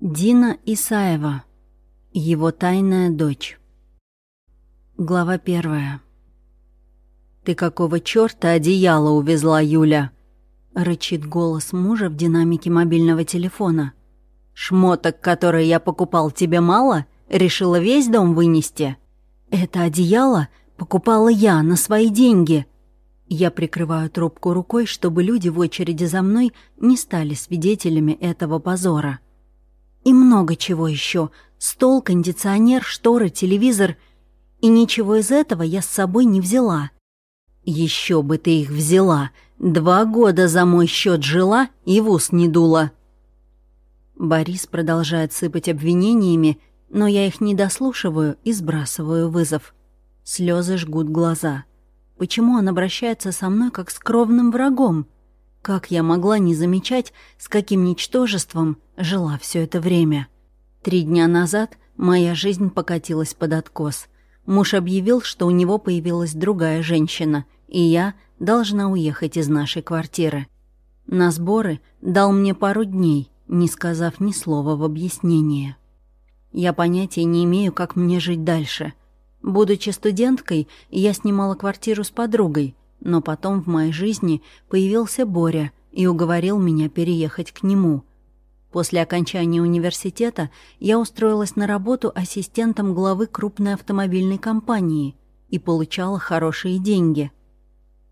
Дина Исаева. Его тайная дочь. Глава первая. «Ты какого чёрта одеяло увезла, Юля?» — рычит голос мужа в динамике мобильного телефона. «Шмоток, которые я покупал, тебе мало? Решила весь дом вынести?» «Это одеяло покупала я на свои деньги». Я прикрываю трубку рукой, чтобы люди в очереди за мной не стали свидетелями этого позора. И много чего еще. Стол, кондиционер, шторы, телевизор. И ничего из этого я с собой не взяла. Еще бы ты их взяла. Два года за мой счет жила и в ус не дула. Борис продолжает сыпать обвинениями, но я их не дослушиваю и сбрасываю вызов. Слезы жгут глаза. Почему он обращается со мной как с кровным врагом? Как я могла не замечать, с каким ничтожеством жила все это время? Три дня назад моя жизнь покатилась под откос. Муж объявил, что у него появилась другая женщина, и я должна уехать из нашей квартиры. На сборы дал мне пару дней, не сказав ни слова в объяснение. Я понятия не имею, как мне жить дальше. Будучи студенткой, я снимала квартиру с подругой, но потом в моей жизни появился Боря и уговорил меня переехать к нему. После окончания университета я устроилась на работу ассистентом главы крупной автомобильной компании и получала хорошие деньги.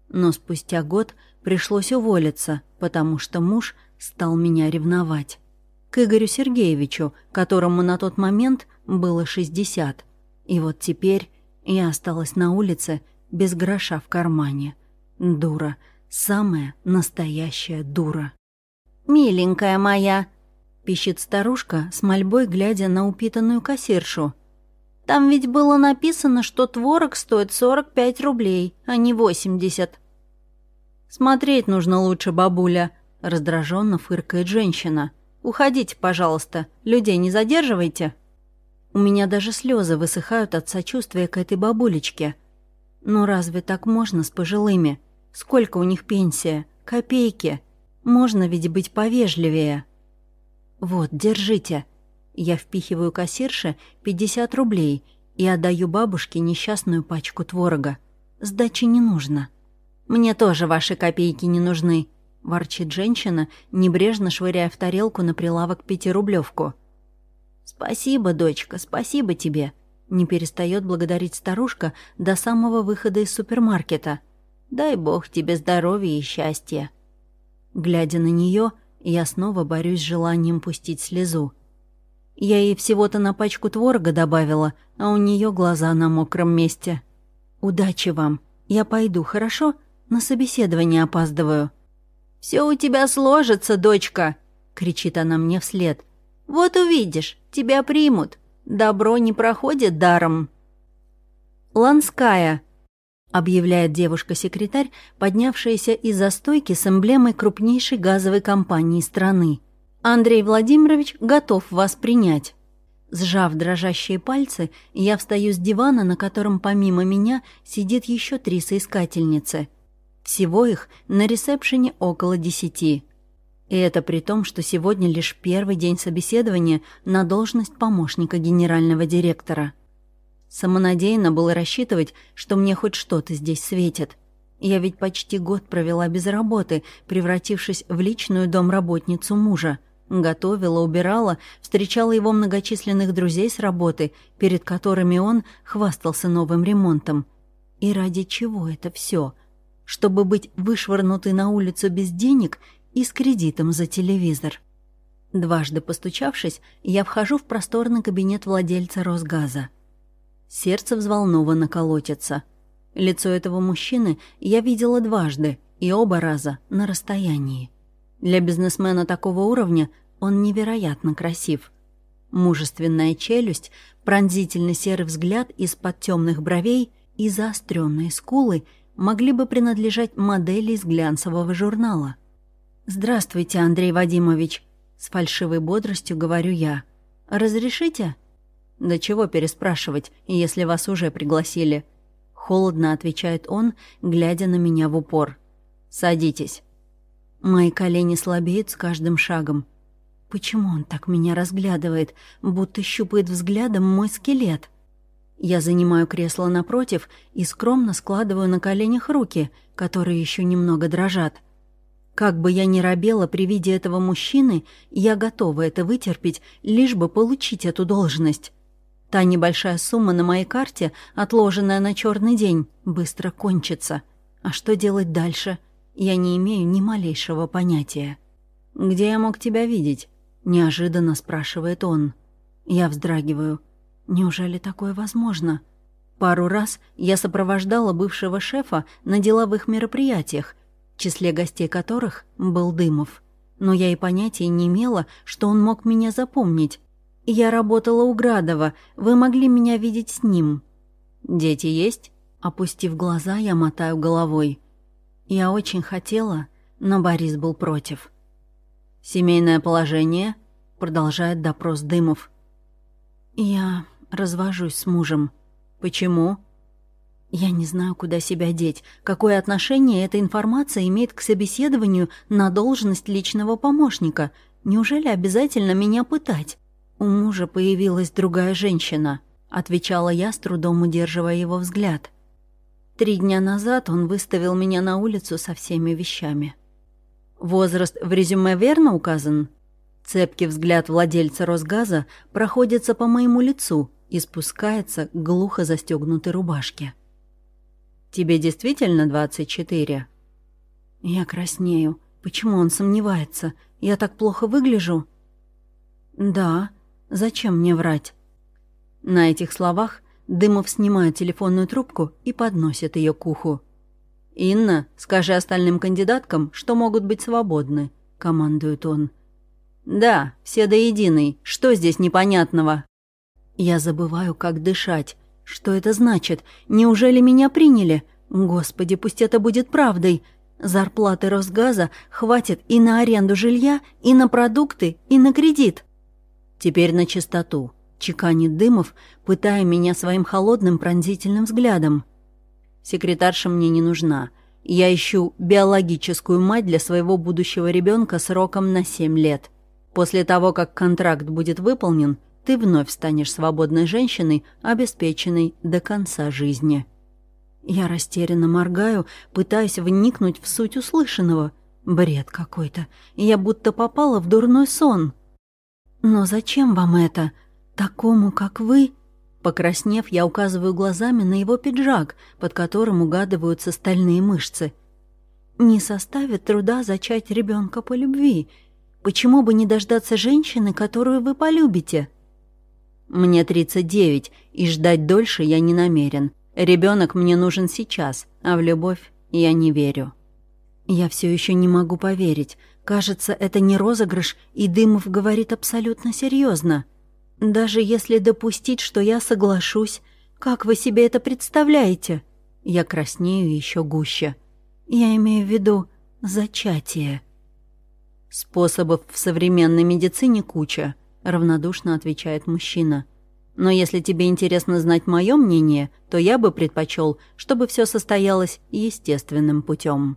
Но спустя год пришлось уволиться, потому что муж стал меня ревновать. К Игорю Сергеевичу, которому на тот момент было 60. И вот теперь я осталась на улице без гроша в кармане. Дура. Самая настоящая дура. «Миленькая моя», — пищит старушка с мольбой, глядя на упитанную кассиршу. «Там ведь было написано, что творог стоит 45 рублей, а не 80». «Смотреть нужно лучше, бабуля», — раздраженно фыркает женщина. «Уходите, пожалуйста, людей не задерживайте». У меня даже слезы высыхают от сочувствия к этой бабулечке. Ну разве так можно с пожилыми? Сколько у них пенсия? Копейки. Можно ведь быть повежливее. Вот, держите. Я впихиваю кассирше 50 рублей и отдаю бабушке несчастную пачку творога. Сдачи не нужно. Мне тоже ваши копейки не нужны, ворчит женщина, небрежно швыряя в тарелку на прилавок пятирублевку. «Спасибо, дочка, спасибо тебе», — не перестает благодарить старушка до самого выхода из супермаркета — Дай бог тебе здоровья и счастья». Глядя на нее, я снова борюсь с желанием пустить слезу. Я ей всего-то на пачку творога добавила, а у нее глаза на мокром месте. «Удачи вам. Я пойду, хорошо? На собеседование опаздываю». «Все у тебя сложится, дочка!» — кричит она мне вслед. «Вот увидишь, тебя примут. Добро не проходит даром». «Ланская», — объявляет девушка-секретарь, поднявшаяся из-за стойки с эмблемой крупнейшей газовой компании страны. «Андрей Владимирович готов вас принять». Сжав дрожащие пальцы, я встаю с дивана, на котором помимо меня сидит еще три соискательницы. Всего их на ресепшене около десяти. И это при том, что сегодня лишь первый день собеседования на должность помощника генерального директора. Самонадеянно было рассчитывать, что мне хоть что-то здесь светит. Я ведь почти год провела без работы, превратившись в личную домработницу мужа. Готовила, убирала, встречала его многочисленных друзей с работы, перед которыми он хвастался новым ремонтом. И ради чего это все? Чтобы быть вышвырнутой на улицу без денег и с кредитом за телевизор. Дважды постучавшись, я вхожу в просторный кабинет владельца Росгаза. Сердце взволнованно колотится. Лицо этого мужчины я видела дважды, и оба раза на расстоянии. Для бизнесмена такого уровня он невероятно красив. Мужественная челюсть, пронзительный серый взгляд из-под темных бровей и заостренные скулы могли бы принадлежать модели из глянцевого журнала. «Здравствуйте, Андрей Вадимович», — с фальшивой бодростью говорю я. «Разрешите?» «Да чего переспрашивать, если вас уже пригласили?» Холодно отвечает он, глядя на меня в упор. «Садитесь». Мои колени слабеют с каждым шагом. Почему он так меня разглядывает, будто щупает взглядом мой скелет? Я занимаю кресло напротив и скромно складываю на коленях руки, которые еще немного дрожат. Как бы я ни робела при виде этого мужчины, я готова это вытерпеть, лишь бы получить эту должность. Та небольшая сумма на моей карте, отложенная на черный день, быстро кончится. А что делать дальше? Я не имею ни малейшего понятия. «Где я мог тебя видеть?» — неожиданно спрашивает он. Я вздрагиваю. Неужели такое возможно? Пару раз я сопровождала бывшего шефа на деловых мероприятиях, в числе гостей которых был Дымов. Но я и понятия не имела, что он мог меня запомнить. Я работала у Градова, вы могли меня видеть с ним. «Дети есть?» Опустив глаза, я мотаю головой. Я очень хотела, но Борис был против. «Семейное положение?» — продолжает допрос Дымов. «Я развожусь с мужем. Почему?» «Я не знаю, куда себя деть. Какое отношение эта информация имеет к собеседованию на должность личного помощника? Неужели обязательно меня пытать?» «У мужа появилась другая женщина», — отвечала я, с трудом удерживая его взгляд. Три дня назад он выставил меня на улицу со всеми вещами. Возраст в резюме верно указан? Цепкий взгляд владельца Росгаза проходится по моему лицу и спускается к глухо застегнутой рубашке. «Тебе действительно 24?» Я краснею. Почему он сомневается? Я так плохо выгляжу? «Да. Зачем мне врать?» На этих словах Дымов снимает телефонную трубку и подносит ее к уху. «Инна, скажи остальным кандидаткам, что могут быть свободны», — командует он. «Да, все до единой. Что здесь непонятного?» Я забываю, как дышать. Что это значит? Неужели меня приняли? Господи, пусть это будет правдой. Зарплаты Росгаза хватит и на аренду жилья, и на продукты, и на кредит. Теперь на чистоту. Чеканит Дымов, пытая меня своим холодным пронзительным взглядом. Секретарша мне не нужна. Я ищу биологическую мать для своего будущего ребенка сроком на 7 лет. После того, как контракт будет выполнен, ты вновь станешь свободной женщиной, обеспеченной до конца жизни. Я растерянно моргаю, пытаясь вникнуть в суть услышанного. Бред какой-то. Я будто попала в дурной сон. «Но зачем вам это? Такому, как вы?» Покраснев, я указываю глазами на его пиджак, под которым угадываются стальные мышцы. «Не составит труда зачать ребенка по любви. Почему бы не дождаться женщины, которую вы полюбите?» «Мне 39, и ждать дольше я не намерен. Ребенок мне нужен сейчас, а в любовь я не верю». Я все еще не могу поверить. Кажется, это не розыгрыш, и Дымов говорит абсолютно серьезно. «Даже если допустить, что я соглашусь, как вы себе это представляете?» Я краснею еще гуще. Я имею в виду зачатие. «Способов в современной медицине куча», — равнодушно отвечает мужчина. «Но если тебе интересно знать мое мнение, то я бы предпочел, чтобы все состоялось естественным путем.